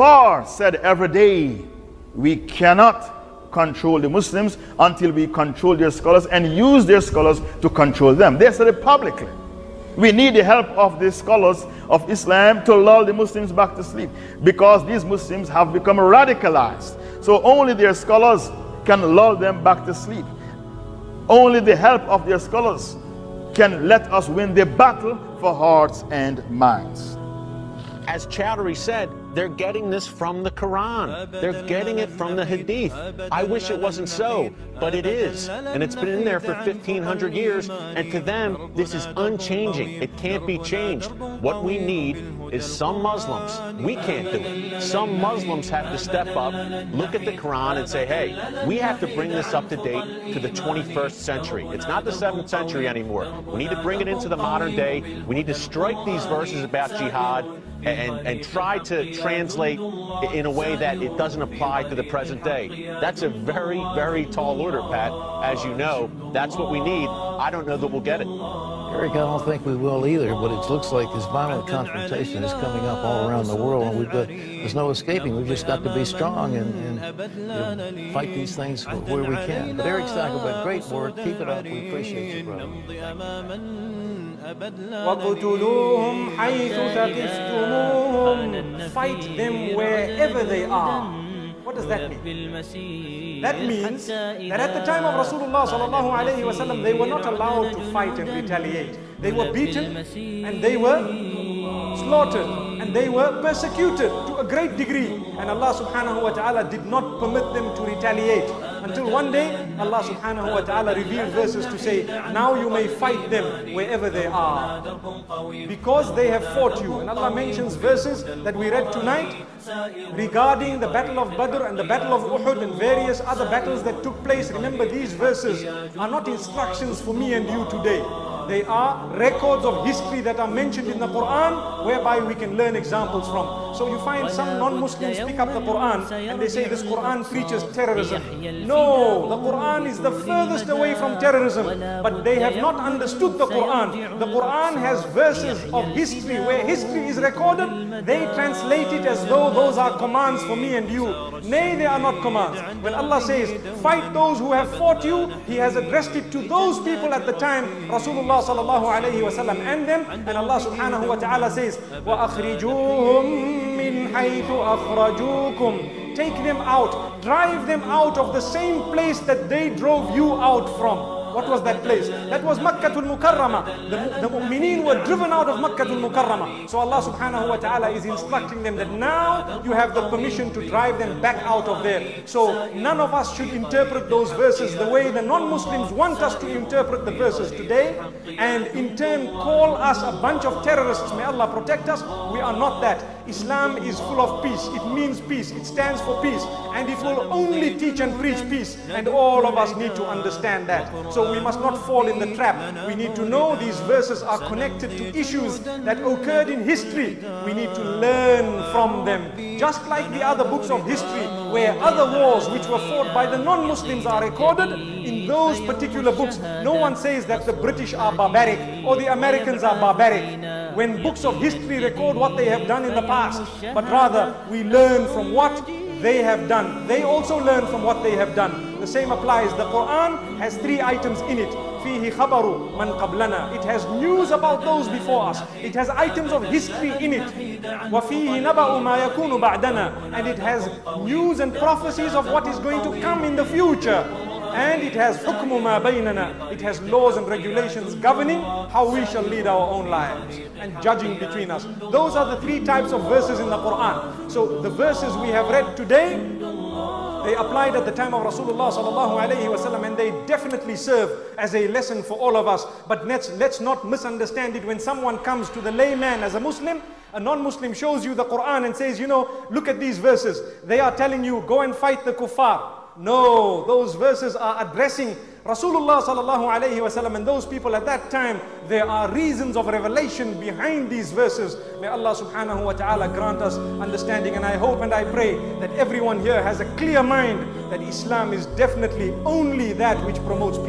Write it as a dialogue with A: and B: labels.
A: kuffar said every day, we cannot control the Muslims until we control their scholars and use their scholars to control them. They said it publicly. We need the help of the scholars of Islam to lull the Muslims back to sleep because these Muslims have become radicalized. So only their scholars can lull them back to sleep. Only the help of their scholars can let us win the battle for hearts and minds.
B: As Chowdhury said, they're getting this from the Quran. They're getting it from the Hadith. I wish it wasn't so, but it is. And it's been in there for 1,500 years. And to them, this is unchanging. It can't be changed. What we need is some Muslims. We can't do it. Some Muslims have to step up, look at the Quran, and say, hey, we have to bring this up to date to the 21st century. It's not the 7th century anymore. We need to bring it into the modern day. We need to strike these verses about jihad and, and try to translate in a way that it doesn't apply to the present day. That's a very, very tall order, Pat. As you know, that's what we need. I don't know that we'll get it.
C: Eric, I don't think we will either, but it looks like this violent confrontation is coming up all around the world, and we've got, there's no escaping. We've just got to be strong and, and you know, fight these things where we can. But Eric Stakelbeck, great work. Keep it up. We appreciate you, brother.
D: Fight them wherever they are. What does that mean? That means that at the time of Rasulullah sallallahu alayhi wasallam, they were not allowed to fight and retaliate. They were beaten and they were slaughtered and they were persecuted to a great degree. And Allah subhanahu wa ta'ala did not permit them to retaliate. Until one day, Allah subhanahu wa ta'ala revealed verses to say, now you may fight them wherever they are. Because they have fought you. And Allah mentions verses that we read tonight regarding the battle of Badr and the battle of Uhud and various other battles that took place. Remember, these verses are not instructions for me and you today. They are records of history that are mentioned in the Quran whereby we can learn examples from. So you find some non-Muslims pick up the Quran and they say this Quran preaches terrorism. No, the Quran is the furthest away from terrorism. But they have not understood the Quran. The Quran has verses of history where history is recorded. They translate it as though those are commands for me and you. Nay, they are not commands. When Allah says, fight those who have fought you, He has addressed it to those people at the time, Rasulullah sallallahu alayhi wasallam and them. And Allah subhanahu wa ta'ala says, وَأَخْرِجُوهُم مِّنْ حَيْثُ أَخْرَجُوكُمْ Take them out, drive them out of the same place that they drove you out from. What was that place? That was Makkatul Mukarramah. The, the mu'mineen were driven out of Makkah Makkatul Mukarramah. So Allah subhanahu wa ta'ala is instructing them that now you have the permission to drive them back out of there. So none of us should interpret those verses the way the non-Muslims want us to interpret the verses today and in turn call us a bunch of terrorists. May Allah protect us. We are not that. Islam is full of peace. It means peace. It stands for peace. And it will only teach and preach peace. And all of us need to understand that. So we must not fall in the trap. We need to know these verses are connected to issues that occurred in history. We need to learn from them. Just like the other books of history where other wars which were fought by the non-Muslims are recorded, in those particular books, no one says that the British are barbaric or the Americans are barbaric When books of history record what they have done in the past, but rather we learn from what they have done. They also learn from what they have done. The same applies. The Quran has three items in it. فيه خبر من قبلنا. It has news about those before us. It has items of history in it. وفيه نبأ ما يكون بعدنا. And it has news and prophecies of what is going to come in the future. and it has hukmu ma baynana. It has laws and regulations governing how we shall lead our own lives and judging between us. Those are the three types of verses in the Quran. So the verses we have read today, they applied at the time of Rasulullah sallallahu alayhi wasallam and they definitely serve as a lesson for all of us. But let's, let's not misunderstand it when someone comes to the layman as a Muslim a non-Muslim shows you the Quran and says, you know, look at these verses. They are telling you, go and fight the kuffar. No, those verses are addressing Rasulullah sallallahu alayhi wasallam and those people at that time. There are reasons of revelation behind these verses. May Allah subhanahu wa ta'ala grant us understanding and I hope and I pray that everyone here has a clear mind that Islam is definitely only that which promotes peace.